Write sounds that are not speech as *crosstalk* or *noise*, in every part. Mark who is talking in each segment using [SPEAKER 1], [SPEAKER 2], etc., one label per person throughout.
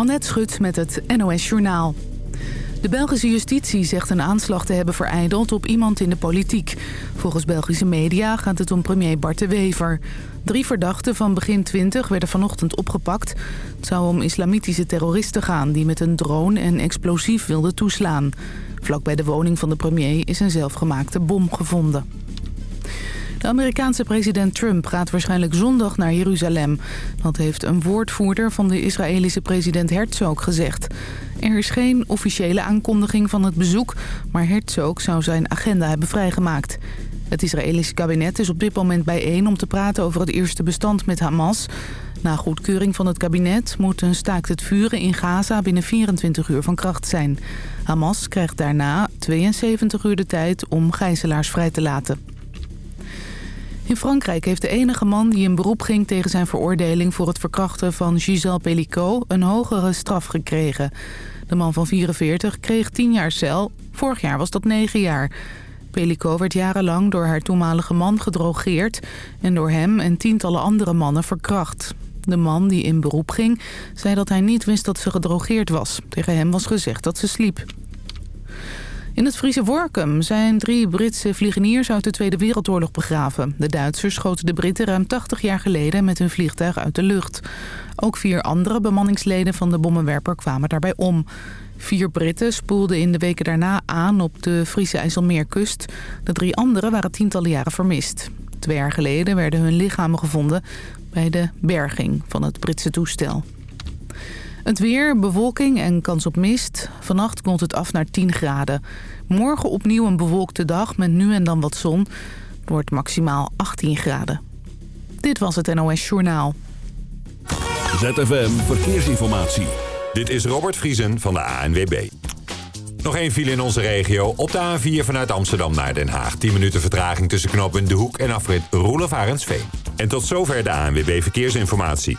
[SPEAKER 1] Annette Schut met het NOS Journaal. De Belgische justitie zegt een aanslag te hebben vereideld op iemand in de politiek. Volgens Belgische media gaat het om premier Bart de Wever. Drie verdachten van begin 20 werden vanochtend opgepakt. Het zou om islamitische terroristen gaan die met een drone en explosief wilden toeslaan. Vlak bij de woning van de premier is een zelfgemaakte bom gevonden. De Amerikaanse president Trump gaat waarschijnlijk zondag naar Jeruzalem. Dat heeft een woordvoerder van de Israëlische president Herzog gezegd. Er is geen officiële aankondiging van het bezoek... maar Herzog zou zijn agenda hebben vrijgemaakt. Het Israëlische kabinet is op dit moment bijeen om te praten over het eerste bestand met Hamas. Na goedkeuring van het kabinet moet een staakt het vuren in Gaza binnen 24 uur van kracht zijn. Hamas krijgt daarna 72 uur de tijd om gijzelaars vrij te laten. In Frankrijk heeft de enige man die in beroep ging tegen zijn veroordeling... voor het verkrachten van Gisèle Pellicot een hogere straf gekregen. De man van 44 kreeg 10 jaar cel. Vorig jaar was dat 9 jaar. Pellicot werd jarenlang door haar toenmalige man gedrogeerd... en door hem en tientallen andere mannen verkracht. De man die in beroep ging, zei dat hij niet wist dat ze gedrogeerd was. Tegen hem was gezegd dat ze sliep. In het Friese Workum zijn drie Britse vliegeniers uit de Tweede Wereldoorlog begraven. De Duitsers schoten de Britten ruim 80 jaar geleden met hun vliegtuig uit de lucht. Ook vier andere bemanningsleden van de bommenwerper kwamen daarbij om. Vier Britten spoelden in de weken daarna aan op de Friese IJsselmeerkust. De drie anderen waren tientallen jaren vermist. Twee jaar geleden werden hun lichamen gevonden bij de berging van het Britse toestel. Het weer, bewolking en kans op mist. Vannacht komt het af naar 10 graden. Morgen opnieuw een bewolkte dag met nu en dan wat zon. Wordt maximaal 18 graden. Dit was het NOS Journaal.
[SPEAKER 2] ZFM Verkeersinformatie.
[SPEAKER 3] Dit is Robert Vriesen van de ANWB. Nog één file in onze regio. Op de A4 vanuit Amsterdam naar Den Haag. 10 minuten vertraging tussen knooppunt De Hoek en afrit Roelof Arendsveen. En tot zover de ANWB Verkeersinformatie.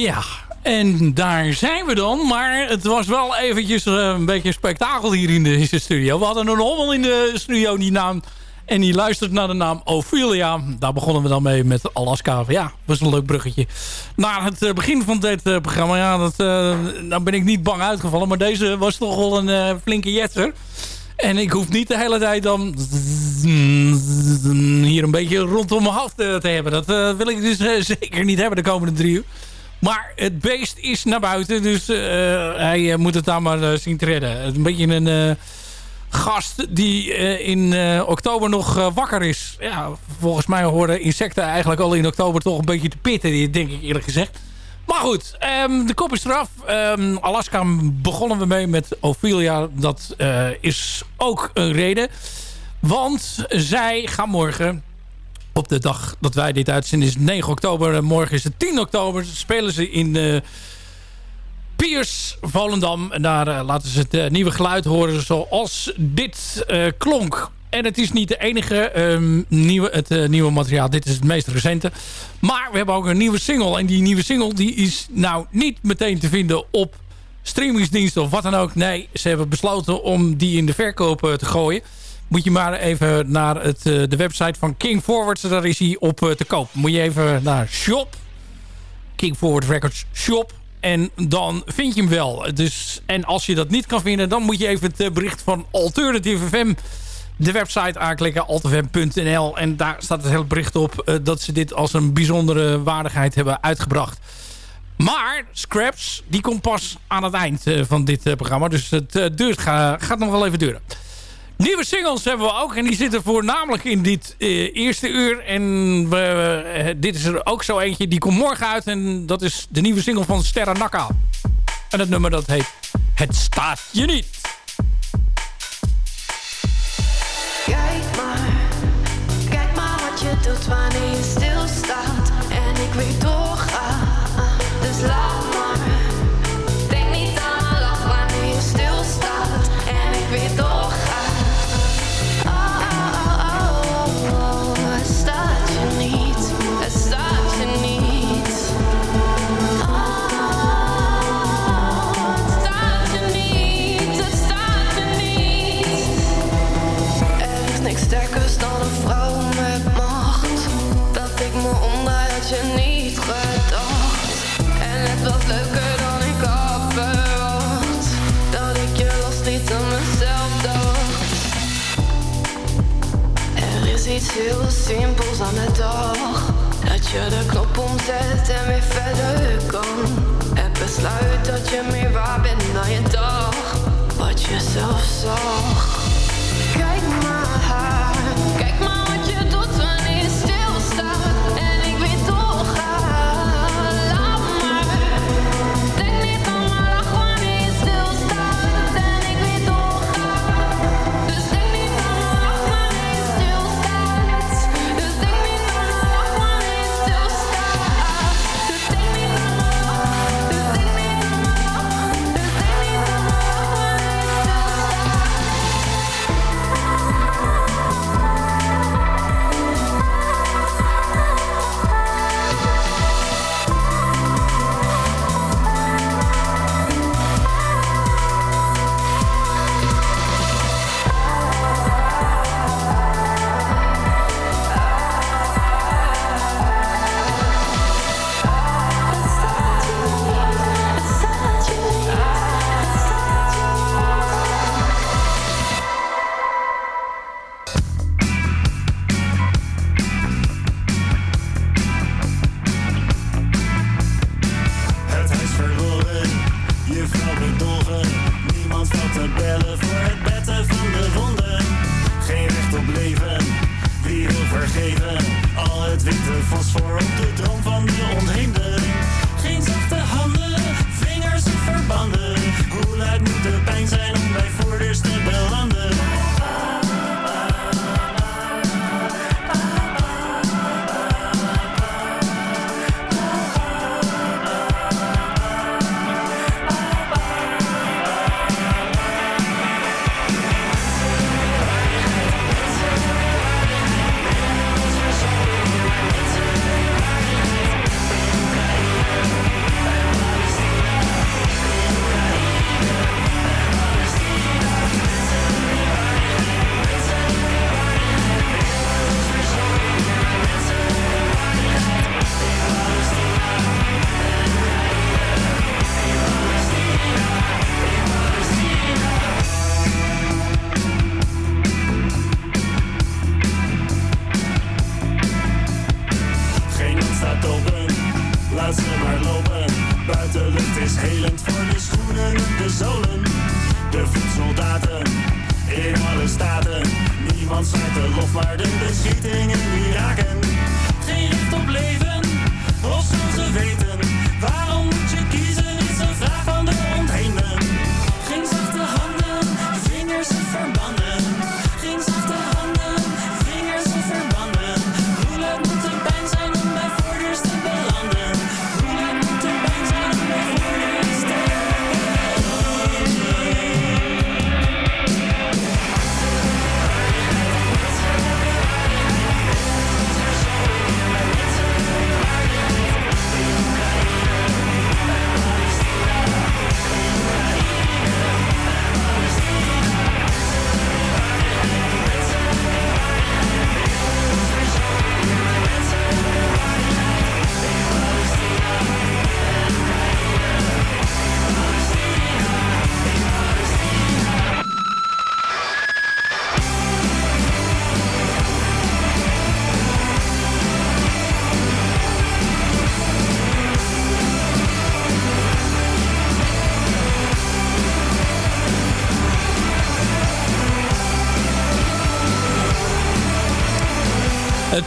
[SPEAKER 4] Ja, en daar zijn we dan. Maar het was wel eventjes uh, een beetje spektakel hier in de, studio. We hadden een hommel in de studio, die naam... En die luistert naar de naam Ophelia. Daar begonnen we dan mee met Alaska. Ja, was een leuk bruggetje. Naar het uh, begin van dit uh, programma. Ja, dat, nou ben ik niet bang uitgevallen. Maar deze was toch wel een flinke jetser. En ik hoef niet de hele tijd dan hier een beetje rondom mijn hoofd te hebben. Dat wil ik dus zeker niet hebben de komende drie uur. Maar het beest is naar buiten, dus uh, hij moet het daar maar uh, zien te redden. Een beetje een gast die in oktober nog wakker is. Ja, volgens mij horen insecten eigenlijk al in oktober toch een beetje te pitten, denk ik eerlijk gezegd. Maar goed, um, de kop is eraf. Um, Alaska begonnen we mee met Ophelia. Dat is ook een reden. Want zij gaan morgen op de dag dat wij dit uitzenden is 9 oktober. Morgen is het 10 oktober. Spelen ze in uh, Piers, Volendam. En daar uh, laten ze het uh, nieuwe geluid horen zoals dit klonk. En het is niet de enige um, nieuwe, het nieuwe materiaal. Dit is het meest recente. Maar we hebben ook een nieuwe single. En die nieuwe single die is nou niet meteen te vinden op streamingsdiensten of wat dan ook. Nee, ze hebben besloten om die in de verkoop te gooien moet je maar even naar het, uh, de website van King Forwards. Daar is hij op uh, te koop. Moet je even naar Shop. King Forward Records Shop. En dan vind je hem wel. Dus, en als je dat niet kan vinden, dan moet je even het bericht van Alternative FM... de website aanklikken, altfm.nl. En daar staat het hele bericht op... Dat ze dit als een bijzondere waardigheid hebben uitgebracht. Maar Scraps, die komt pas aan het eind van dit programma. Dus het duurt, gaat nog wel even duren. Nieuwe singles hebben we ook. En die zitten voornamelijk in dit uh, eerste uur. En we, uh, dit is er ook zo eentje. Die komt morgen uit. En dat is de nieuwe single van Sterra Nakka. En het nummer dat heet Het staat je niet.
[SPEAKER 5] Kijk maar. Kijk maar wat je doet wanneer je stilstaat. En ik weet heel simpels aan de dag. Dat je de knop omzet en weer verder kan. Het besluit dat je meer waar bent dan je dacht. Wat je zelf zag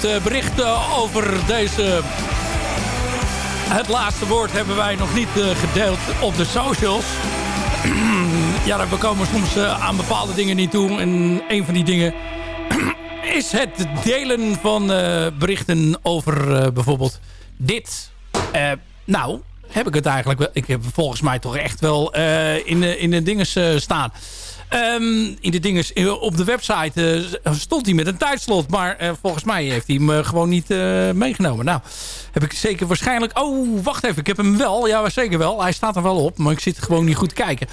[SPEAKER 4] Eh, bericht eh, over deze... Het laatste woord hebben wij nog niet eh, gedeeld op de socials. *clears throat* ja, we komen soms aan bepaalde dingen niet toe. En een van die dingen *clears throat* is het delen van berichten over bijvoorbeeld dit. nou, heb ik het eigenlijk wel. Ik heb volgens mij toch echt wel in, de, in de dingen staan. Ehm, in de dinges, op de website uh, stond hij met een tijdslot. Maar uh, volgens mij heeft hij hem gewoon niet meegenomen. Nou, heb ik zeker waarschijnlijk... Oh, wacht even. Ik heb hem wel. Ja, zeker wel. Hij staat er wel op. Maar ik zit gewoon niet goed te kijken.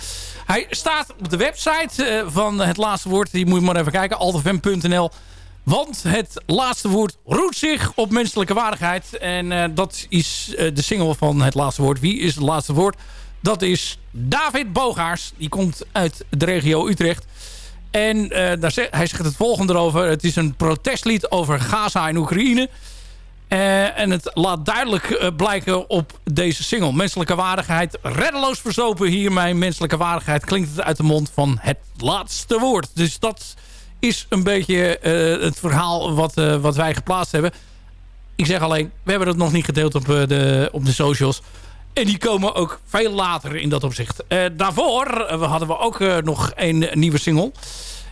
[SPEAKER 4] Hij staat op de website van Het Laatste Woord. Die moet je maar even kijken. altfm.nl Want het laatste woord roet zich op menselijke waardigheid. En dat is de single van Het Laatste Woord. Wie is het laatste woord? Dat is David Bogaars. Die komt uit de regio Utrecht. En uh, daar hij zegt het volgende erover. Het is een protestlied over Gaza en Oekraïne. Uh, en het laat duidelijk uh, blijken op deze single. Menselijke waardigheid, reddeloos verzopen hier mijn menselijke waardigheid. Klinkt het uit de mond van het laatste woord. Dus dat is een beetje het verhaal wat, wat wij geplaatst hebben. Ik zeg alleen, we hebben het nog niet gedeeld op, de, op de socials. En die komen ook veel later in dat opzicht. Uh, daarvoor uh, hadden we ook uh, nog een nieuwe single.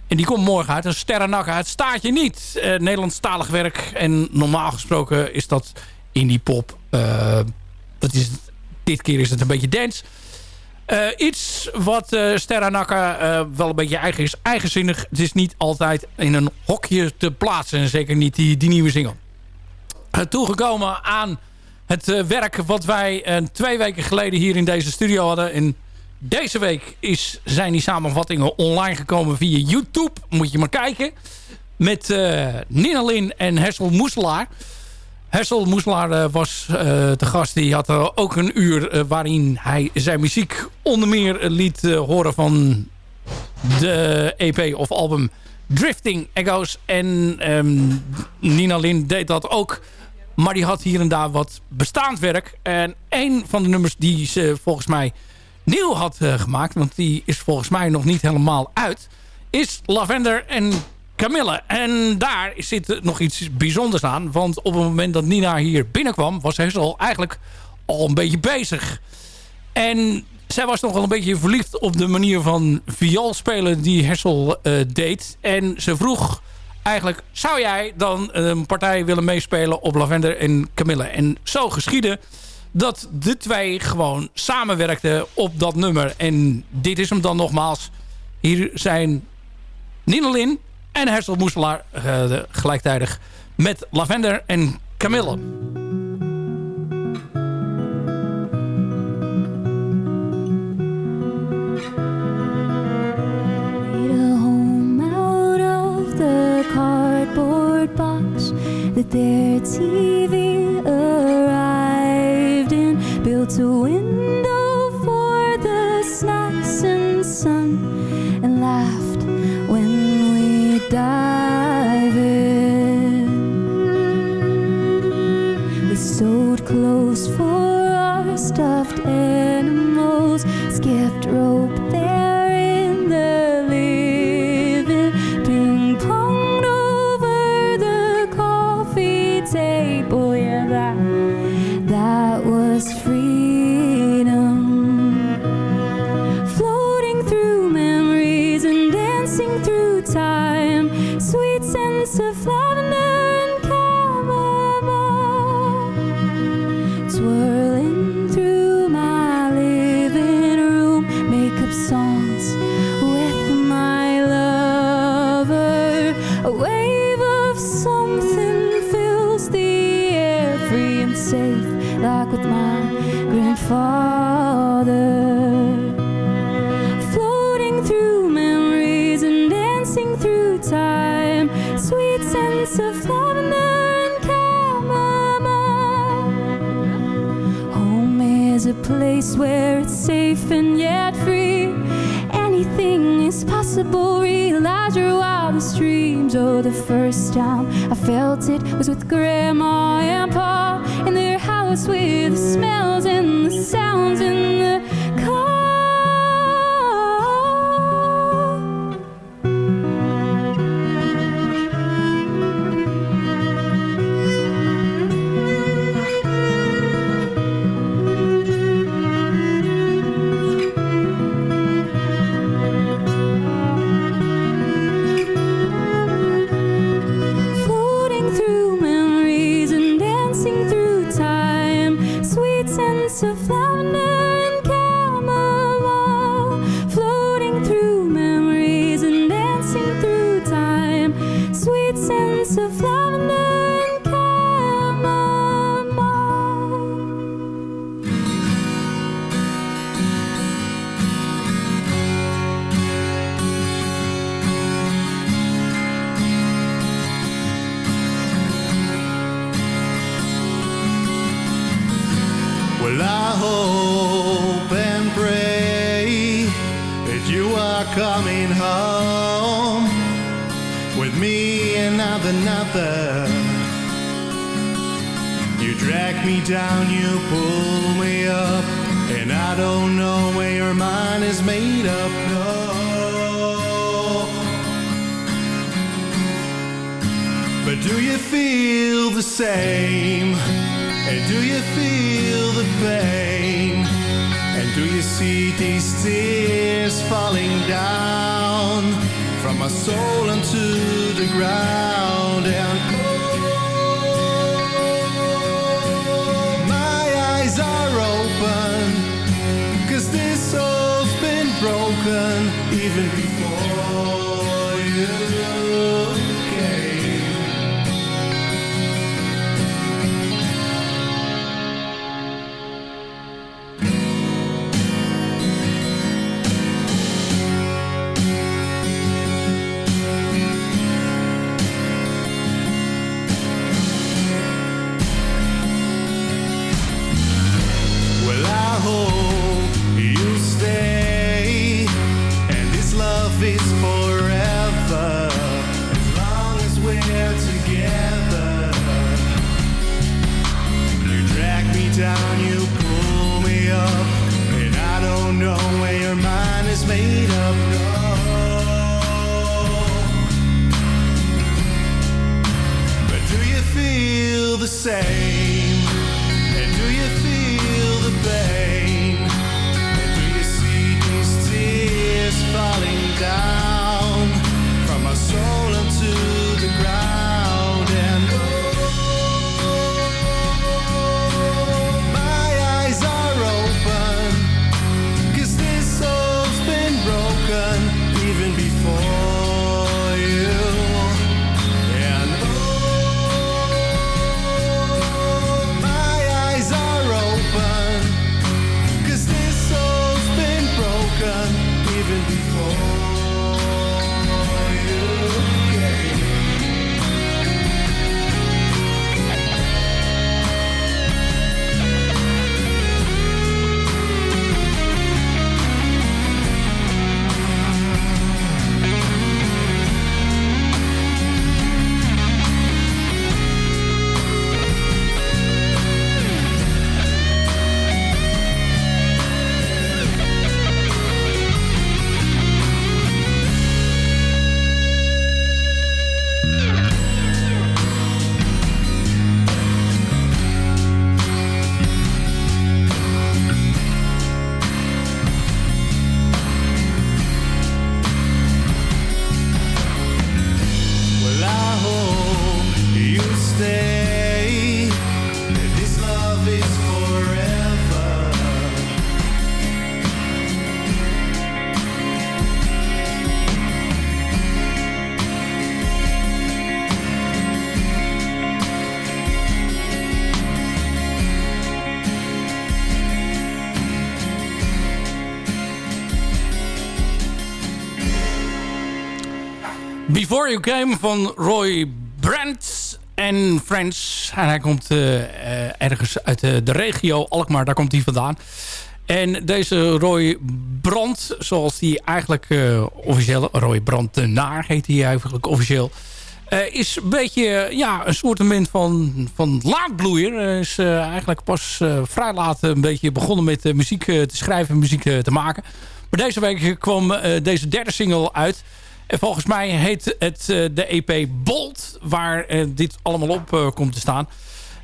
[SPEAKER 4] En die komt morgen uit. Een. Het staat je niet. Nederlandstalig werk. En normaal gesproken is dat indie pop. dat is, dit keer is het een beetje dance. iets wat uh, wel een beetje eigen is. Eigenzinnig. Het is niet altijd in een hokje te plaatsen. En zeker niet die, die nieuwe single. toegekomen aan het uh, werk wat wij uh, twee weken geleden hier in deze studio hadden. En deze week is, zijn die samenvattingen online gekomen via YouTube. Moet je maar kijken. Met uh, Nina Lin en Hessel Moeselaar. Hessel Moeselaar was de gast. Die had ook een uur waarin hij zijn muziek onder meer liet horen van de EP of album Drifting Echoes. En um, Nina Lin deed dat ook maar die had hier en daar wat bestaand werk. En een van de nummers die ze volgens mij nieuw had uh, gemaakt... want die is volgens mij nog niet helemaal uit... is Lavender en Camille. En daar zit nog iets bijzonders aan. Want op het moment dat Nina hier binnenkwam... was hij al eigenlijk al een beetje bezig. En zij was nogal een beetje verliefd op de manier van viool spelen die Hessel uh, deed. En ze vroeg eigenlijk zou jij dan een partij willen meespelen op Lavender en Camille. En zo geschiedde dat de twee gewoon samenwerkten op dat nummer. En dit is hem dan nogmaals. Hier zijn Ninelin en Hersel Moeselaar uh, gelijktijdig met Lavender en Camille. that their TV arrived and built a window for the snacks and sun and laughed when we dive in. We sewed clothes for our
[SPEAKER 6] stuffed animals, skipped rope.
[SPEAKER 7] Well, I hope and pray that you are coming home with me and not another. You drag me down, you pull me up, and I don't know where your mind is made up. No. But do you feel the same? And do you feel the pain? And do you see these tears falling down from my soul into the ground? And cold, my eyes are open, this soul's been broken even before
[SPEAKER 4] say. You Came van Roy Brandt en Friends. En hij komt uh, ergens uit de, de regio Alkmaar, daar komt hij vandaan. En deze Roy Brandt, zoals die eigenlijk uh, officieel... Roy Brandenaar heet hij eigenlijk officieel... Is een beetje ja, een soort van, van laadbloeier. Uh, is eigenlijk pas vrij laat een beetje begonnen met muziek te schrijven en muziek te maken. Maar deze week kwam deze derde single uit. En volgens mij heet het de EP Bolt, waar dit allemaal op komt te staan.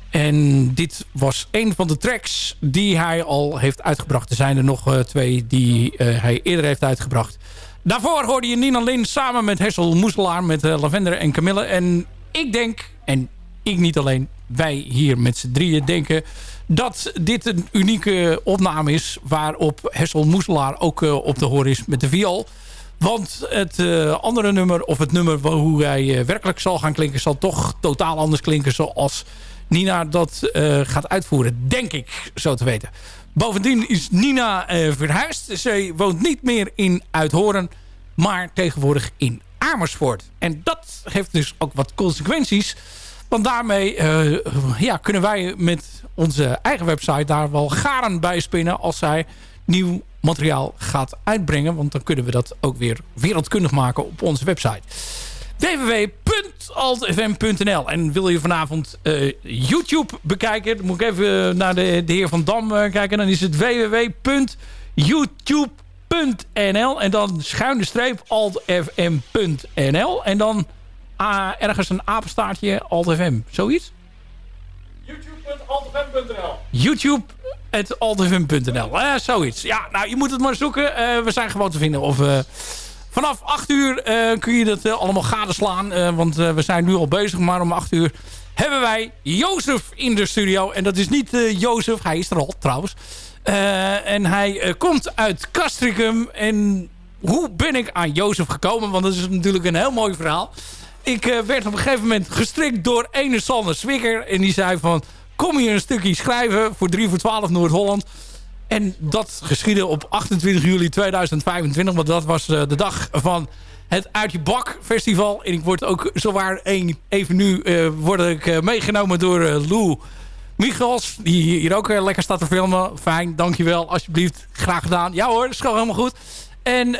[SPEAKER 4] En dit was een van de tracks die hij al heeft uitgebracht. Er zijn er nog twee die hij eerder heeft uitgebracht. Daarvoor hoorde je Nina Lin samen met Hessel Moeselaar... met Lavender en Camille. En ik denk, en ik niet alleen, wij hier met z'n drieën denken... dat dit een unieke opname is... waarop Hessel Moeselaar ook op te horen is met de viool. Want het uh, andere nummer, of het nummer hoe hij werkelijk zal gaan klinken... zal toch totaal anders klinken zoals Nina dat gaat uitvoeren. Denk ik, zo te weten. Bovendien is Nina verhuisd. Zij woont niet meer in Uithoren, maar tegenwoordig in Amersfoort. En dat heeft dus ook wat consequenties. Want daarmee ja, kunnen wij met onze eigen website daar wel garen bij spinnen... als zij nieuw materiaal gaat uitbrengen. Want dan kunnen we dat ook weer wereldkundig maken op onze website www.altfm.nl. En wil je vanavond uh, YouTube bekijken... dan moet ik even naar de, de heer Van Dam uh, kijken. Dan is het www.youtube.nl. En dan schuin de streep altfm.nl. En dan uh, ergens een apenstaartje altfm. Zoiets?
[SPEAKER 8] YouTube.altfm.nl
[SPEAKER 4] YouTube.altfm.nl. Uh, zoiets. Ja, nou, je moet het maar zoeken. we zijn gewoon te vinden of... Vanaf 8 uur uh, kun je dat allemaal gadeslaan. Want we zijn nu al bezig. Maar om 8 uur hebben wij Jozef in de studio. En dat is niet Jozef. Hij is er al trouwens. en hij komt uit Castricum. En hoe ben ik aan Jozef gekomen? Want dat is natuurlijk een heel mooi verhaal. Ik werd op een gegeven moment gestrikt door ene Sander Swikker. En die zei van... Kom hier een stukje schrijven voor 3 voor 12 Noord-Holland. En dat geschiedde op 28 juli 2025. Want dat was eh, de dag van het Uit Je Bak festival. En ik word ook zowaar een, even nu uh, word ik uh, meegenomen door Lou Michels. Die hier ook lekker staat te filmen. Fijn, dankjewel. Alsjeblieft. Graag gedaan. Ja hoor, dat is gewoon helemaal goed. En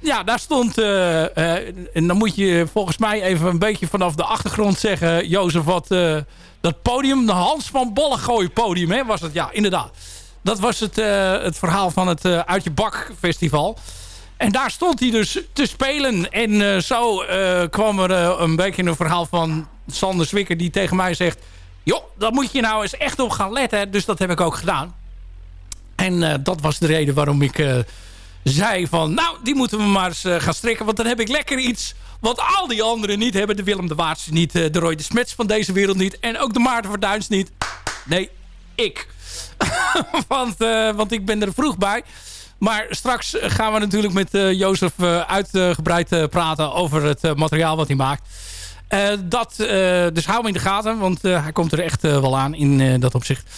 [SPEAKER 4] ja, daar stond... en dan moet je volgens mij even een beetje vanaf de achtergrond zeggen... Jozef, wat dat podium, de Hans van Bollegooi podium, hè, was het? Ja, inderdaad. Dat was het, uh, het verhaal van het uh, Uit je Bak festival. En daar stond hij dus te spelen. En uh, zo kwam er een beetje een verhaal van Sander Zwikker die tegen mij zegt... joh, daar moet je nou eens echt op gaan letten. Dus dat heb ik ook gedaan. En dat was de reden waarom ik zei van... nou, die moeten we maar eens gaan strikken. Want dan heb ik lekker iets wat al die anderen niet hebben. De Willem de Waardse niet, de Roy de Smets van deze wereld niet. En ook de Maarten Verduins niet. Nee, ik. *laughs* want, uh, want ik ben er vroeg bij. Maar straks gaan we natuurlijk met uh, Jozef uh, uitgebreid praten over het materiaal wat hij maakt. dat, dus hou hem in de gaten, want hij komt er echt wel aan in dat opzicht.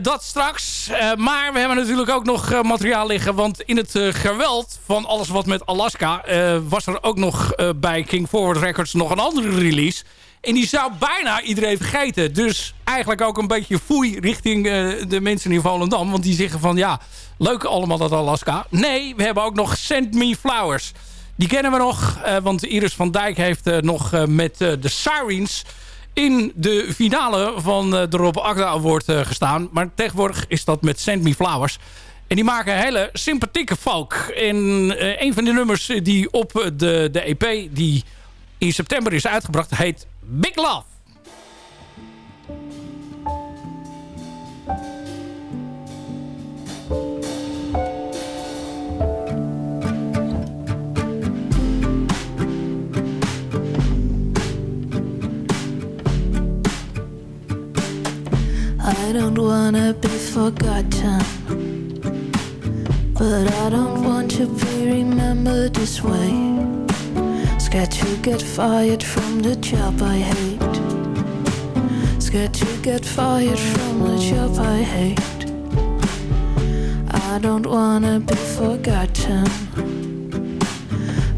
[SPEAKER 4] Dat straks. maar we hebben natuurlijk ook nog materiaal liggen. Want in het geweld van alles wat met Alaska... was er ook nog bij King Forward Records nog een andere release... En die zou bijna iedereen vergeten. Dus eigenlijk ook een beetje foei richting de mensen in Volendam. Want die zeggen van ja, leuk allemaal dat Alaska. Nee, we hebben ook nog Send Me Flowers. Die kennen we nog, want Iris van Dijk heeft nog met de Sirens in de finale van de Rob Agda Award gestaan. Maar tegenwoordig is dat met Send Me Flowers. En die maken een hele sympathieke folk. En een van de nummers die op de, de EP die in september is uitgebracht heet Big Love.
[SPEAKER 9] I don't wanna be forgotten. But I don't want to be remembered this way. Scared to get fired from the job I hate. Scared to get fired from the job I hate. I don't wanna be forgotten.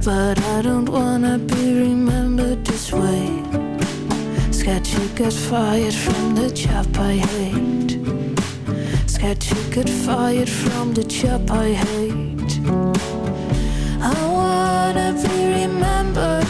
[SPEAKER 9] But I don't wanna be remembered this way Scared you get fired from the job I hate. Scared you get fired from the job I hate. I wanna be remembered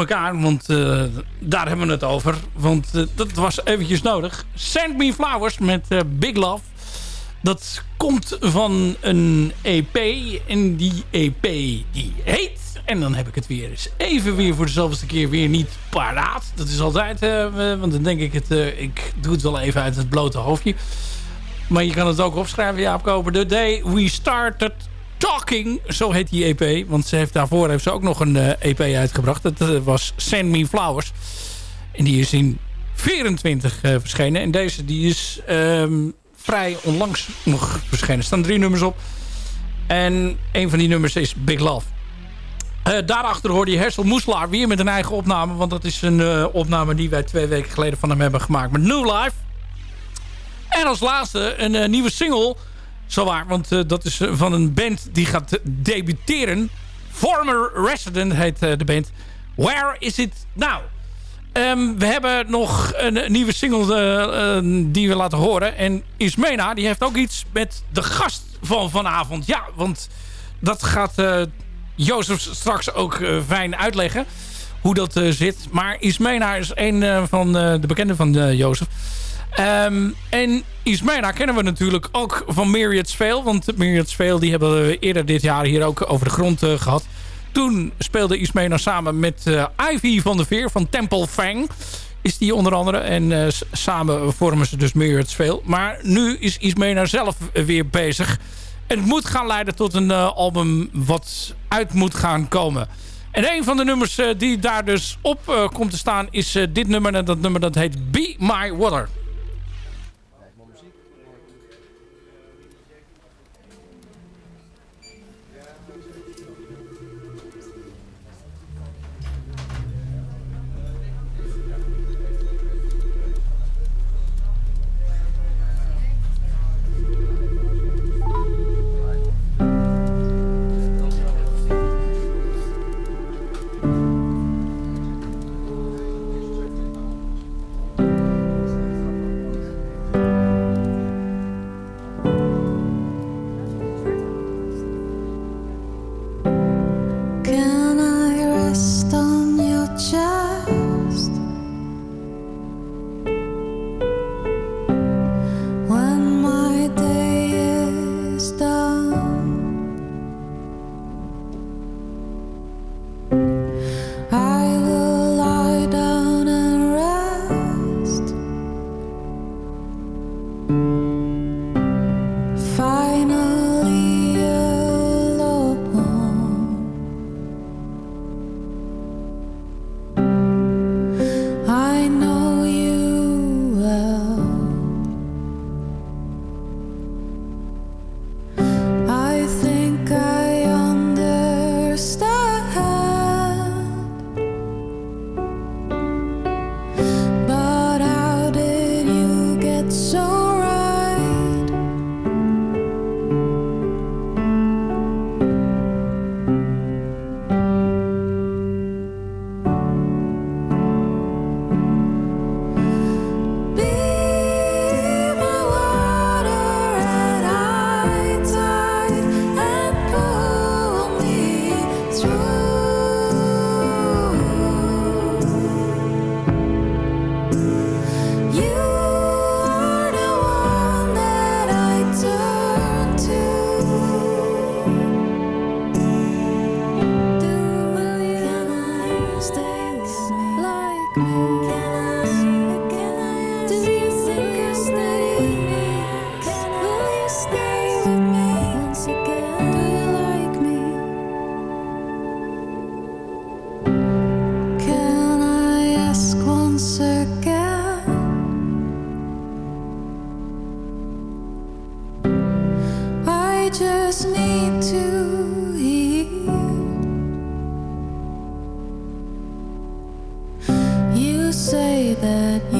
[SPEAKER 4] elkaar, want uh, daar hebben we het over. Want uh, dat was eventjes nodig. Send Me Flowers met uh, Big Love. Dat komt van een EP. En die EP die heet... En dan heb ik het weer eens even weer voor dezelfde keer weer niet paraat. Dat is altijd... want dan denk ik het... ik doe het wel even uit het blote hoofdje. Maar je kan het ook opschrijven, Jaap Koper. The Day We Started Talking, zo heet die EP. Want ze heeft, daarvoor heeft ze ook nog een EP uitgebracht. Dat was Send Me Flowers. En die is in 24 uh, verschenen. En deze die is um, vrij onlangs nog verschenen. Er staan drie nummers op. En een van die nummers is Big Love. Daarachter hoorde je Hersel Moeslaar weer met een eigen opname. Want dat is een opname die wij twee weken geleden van hem hebben gemaakt. Met New Life. En als laatste een nieuwe single. Zowaar, want uh, dat is van een band die gaat debuteren. Former Resident heet de band. Where is it now? Um, we hebben nog een, een nieuwe single die we laten horen. En Ismena, die heeft ook iets met de gast van vanavond. Ja, want dat gaat Jozef straks ook fijn uitleggen. Hoe dat zit. Maar Ismena is een van de bekenden van Jozef. Um, en Ismena kennen we natuurlijk ook van Myriad Veil. Want Myriad Veil die hebben we eerder dit jaar hier ook over de grond uh, gehad. Toen speelde Ismena samen met uh, Ivy van de Veer van Temple Fang. Is die onder andere. En uh, samen vormen ze dus Myriad Veil. Maar nu is Ismena zelf weer bezig. En het moet gaan leiden tot een album wat uit moet gaan komen. En een van de nummers die daar dus op komt te staan is dit nummer. En dat nummer dat heet Be My Water.
[SPEAKER 10] that you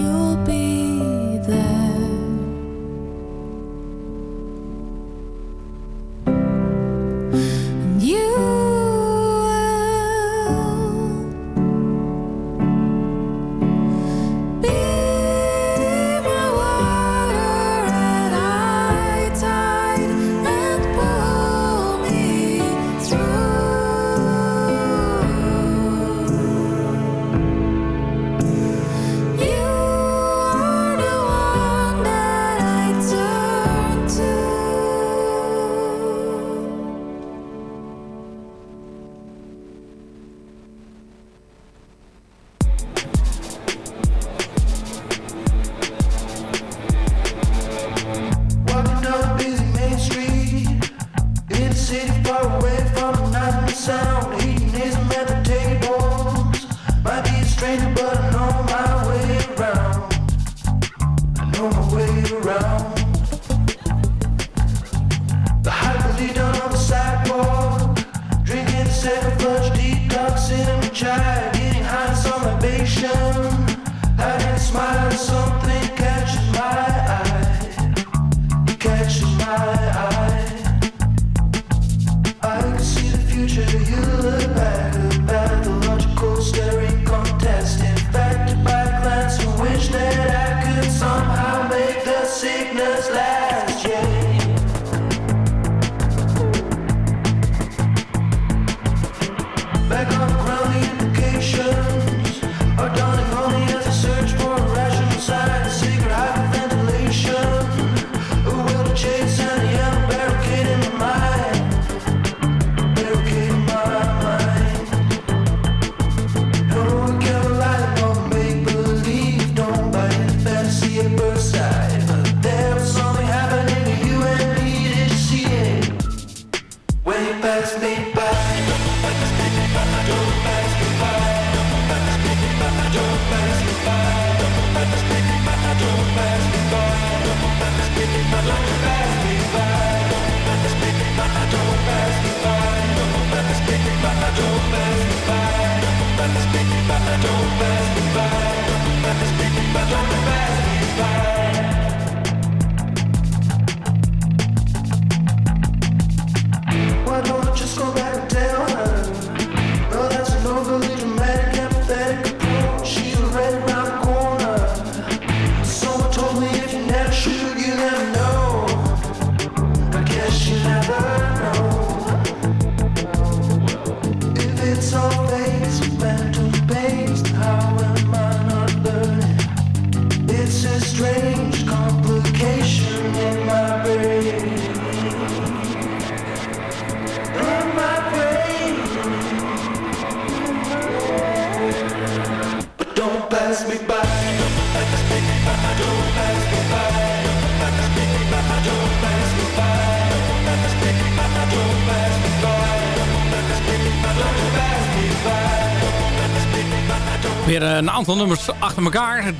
[SPEAKER 10] Weer een aantal nummers achter elkaar.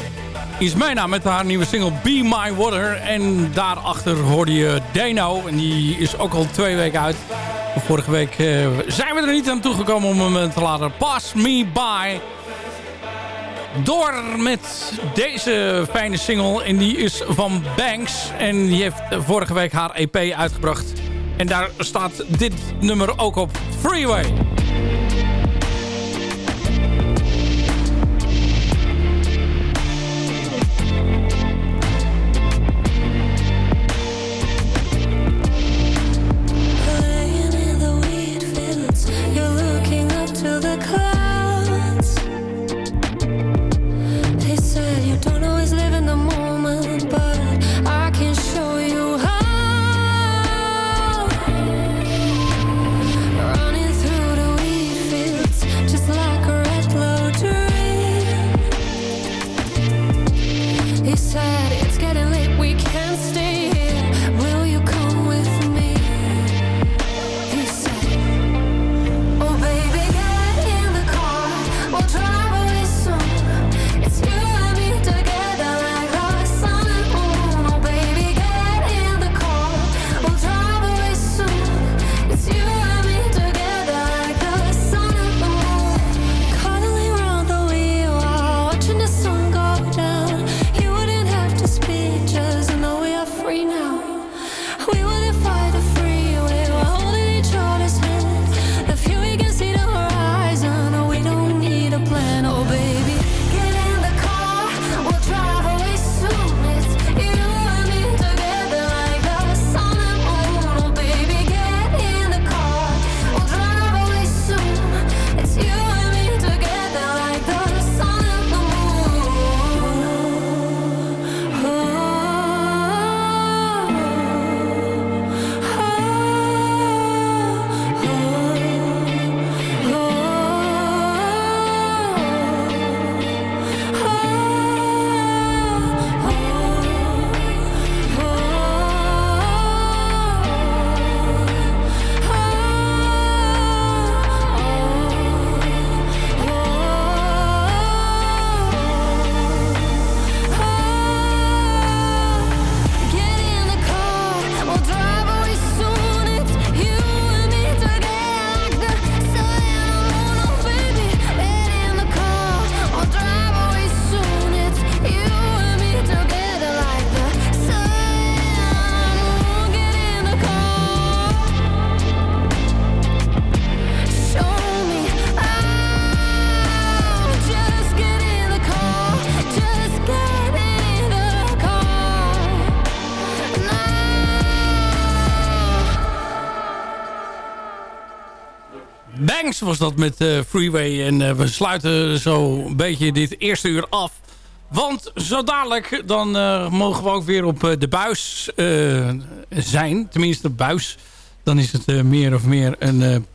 [SPEAKER 10] Is mijn naam met haar nieuwe single Be My Water. En daarachter hoorde je Dano. En die is ook al twee weken uit. Vorige week uh, zijn we er niet aan toegekomen om hem eh, te laten. Pass Me By. Door met deze fijne single. En die is van Banks. En die heeft vorige week haar EP uitgebracht. En daar staat dit nummer ook op. Freeway.
[SPEAKER 4] Banks was dat met uh, Freeway. En uh, we sluiten zo een beetje dit eerste uur af. Want zo dadelijk dan uh, mogen we ook weer op de buis zijn. Tenminste de buis. Dan is het meer of meer een,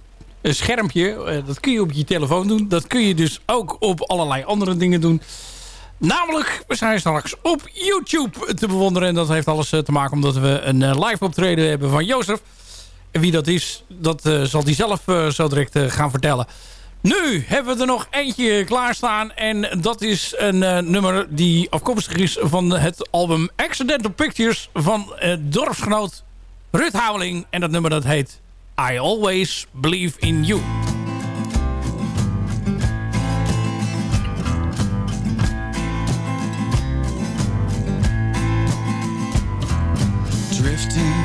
[SPEAKER 4] een schermpje. dat kun je op je telefoon doen. Dat kun je dus ook op allerlei andere dingen doen. Namelijk, we zijn straks op YouTube te bewonderen. En dat heeft alles te maken omdat we een live optreden hebben van Jozef. En wie dat is, dat uh, zal hij zelf uh, zo direct uh, gaan vertellen. Nu hebben we er nog eentje klaarstaan. En dat is een nummer die afkomstig is van het album Accidental Pictures van dorpsgenoot Rut Houweling. En dat nummer dat heet I Always Believe in You.
[SPEAKER 8] Drifting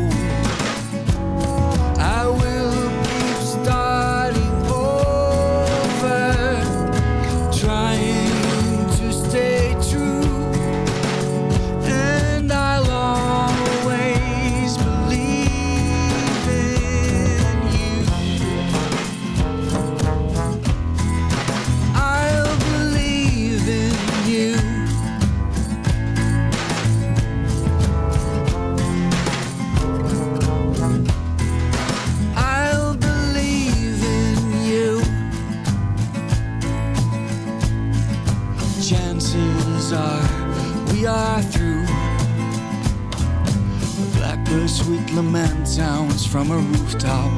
[SPEAKER 8] Lament sounds from a rooftop.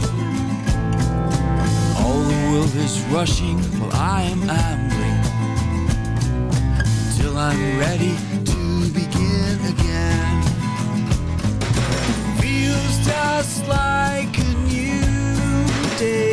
[SPEAKER 8] All the world is rushing while I am ambling. Till I'm ready to begin again. Feels just like a new day.